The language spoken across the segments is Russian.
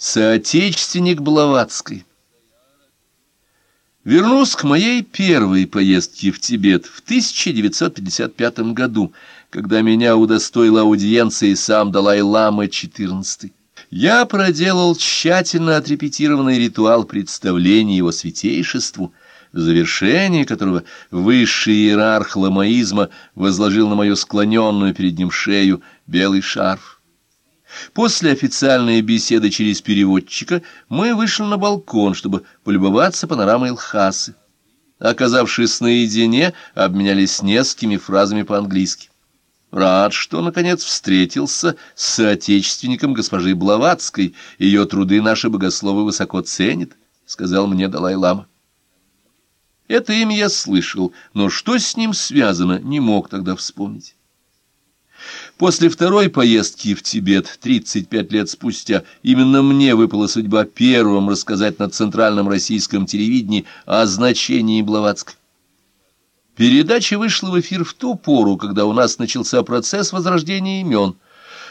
Соотечественник Блаватской. Вернусь к моей первой поездке в Тибет в 1955 году, когда меня удостоила аудиенции сам Далай-Лама XIV. Я проделал тщательно отрепетированный ритуал представления его святейшеству, в завершении которого высший иерарх ламаизма возложил на мою склоненную перед ним шею белый шарф. После официальной беседы через переводчика мы вышли на балкон, чтобы полюбоваться панорамой Лхасы. Оказавшись наедине, обменялись несколькими фразами по-английски. Рад, что, наконец, встретился с соотечественником госпожи Блаватской. Ее труды наши богословы высоко ценят, — сказал мне Далай-лама. Это имя я слышал, но что с ним связано, не мог тогда вспомнить. После второй поездки в Тибет, 35 лет спустя, именно мне выпала судьба первым рассказать на центральном российском телевидении о значении Блаватской. Передача вышла в эфир в ту пору, когда у нас начался процесс возрождения имен.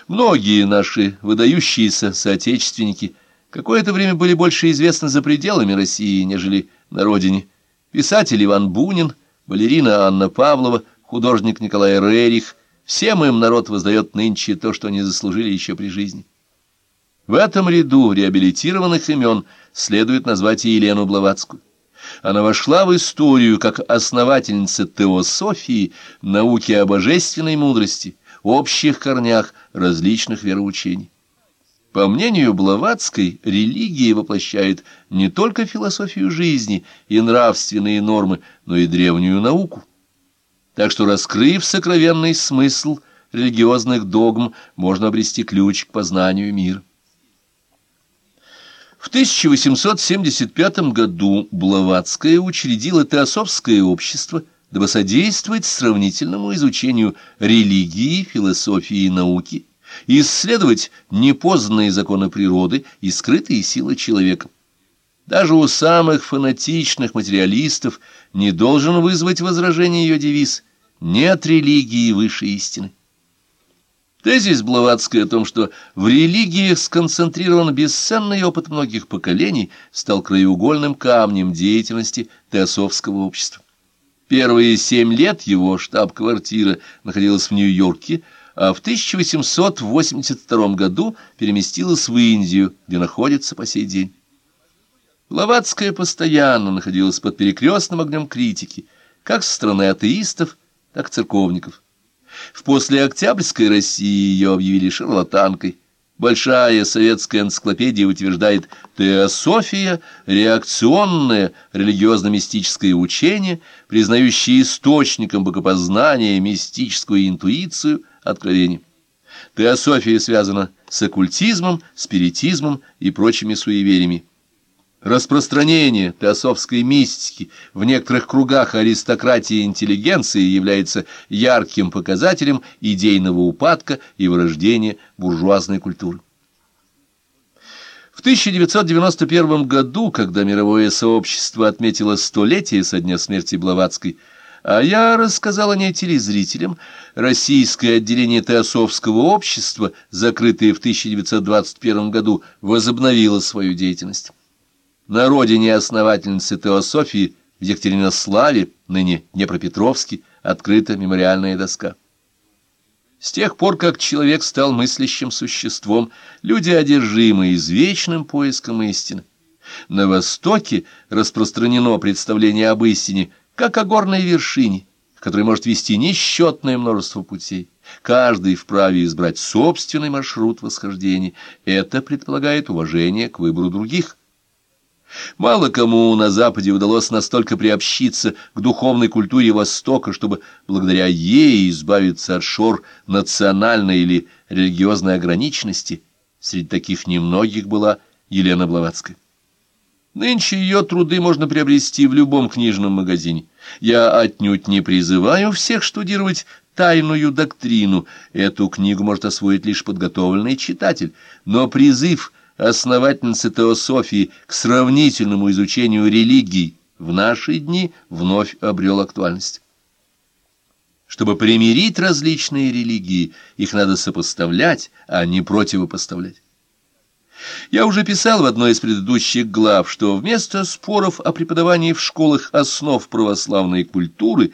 Многие наши выдающиеся соотечественники какое-то время были больше известны за пределами России, нежели на родине. Писатель Иван Бунин, балерина Анна Павлова, художник Николай Рерих, Всем им народ воздает нынче то, что они заслужили еще при жизни. В этом ряду реабилитированных имен следует назвать и Елену Блаватскую. Она вошла в историю как основательница теософии, науки о божественной мудрости, общих корнях различных вероучений. По мнению Блаватской, религия воплощает не только философию жизни и нравственные нормы, но и древнюю науку. Так что, раскрыв сокровенный смысл религиозных догм, можно обрести ключ к познанию мира. В 1875 году Блаватская учредила Теософское общество, дабы содействовать сравнительному изучению религии, философии и науки, исследовать непознанные законы природы и скрытые силы человека. Даже у самых фанатичных материалистов не должен вызвать возражение ее девиз «Нет религии выше истины». Тезис Блаватской о том, что в религиях сконцентрирован бесценный опыт многих поколений, стал краеугольным камнем деятельности теософского общества. Первые семь лет его штаб-квартира находилась в Нью-Йорке, а в 1882 году переместилась в Индию, где находится по сей день. Блаватская постоянно находилась под перекрестным огнем критики, как со стороны атеистов, так и церковников. В послеоктябрьской России ее объявили шарлатанкой. Большая советская энциклопедия утверждает «теософия – реакционное религиозно-мистическое учение, признающее источником богопознания мистическую интуицию, откровение». Теософия связана с оккультизмом, спиритизмом и прочими суевериями. Распространение теософской мистики в некоторых кругах аристократии и интеллигенции является ярким показателем идейного упадка и вырождения буржуазной культуры. В 1991 году, когда мировое сообщество отметило столетие со дня смерти Блаватской, а я рассказал о ней телезрителям, российское отделение Теософского общества, закрытое в 1921 году, возобновило свою деятельность. На родине основательницы теософии в Екатеринославе, ныне Днепропетровске, открыта мемориальная доска. С тех пор, как человек стал мыслящим существом, люди одержимы извечным поиском истины. На Востоке распространено представление об истине, как о горной вершине, к которой может вести несчетное множество путей. Каждый вправе избрать собственный маршрут восхождения. Это предполагает уважение к выбору других – Мало кому на Западе удалось настолько приобщиться к духовной культуре Востока, чтобы благодаря ей избавиться от шор национальной или религиозной ограниченности. Среди таких немногих была Елена Блаватская. Нынче ее труды можно приобрести в любом книжном магазине. Я отнюдь не призываю всех штудировать тайную доктрину. Эту книгу может освоить лишь подготовленный читатель. Но призыв основательницы теософии к сравнительному изучению религий в наши дни вновь обрел актуальность. Чтобы примирить различные религии, их надо сопоставлять, а не противопоставлять. Я уже писал в одной из предыдущих глав, что вместо споров о преподавании в школах основ православной культуры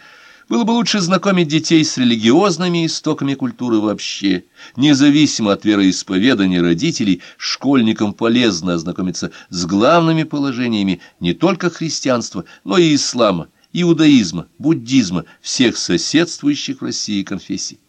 было бы лучше знакомить детей с религиозными истоками культуры вообще. Независимо от вероисповедания родителей, школьникам полезно ознакомиться с главными положениями не только христианства, но и ислама, иудаизма, буддизма, всех соседствующих в России конфессий.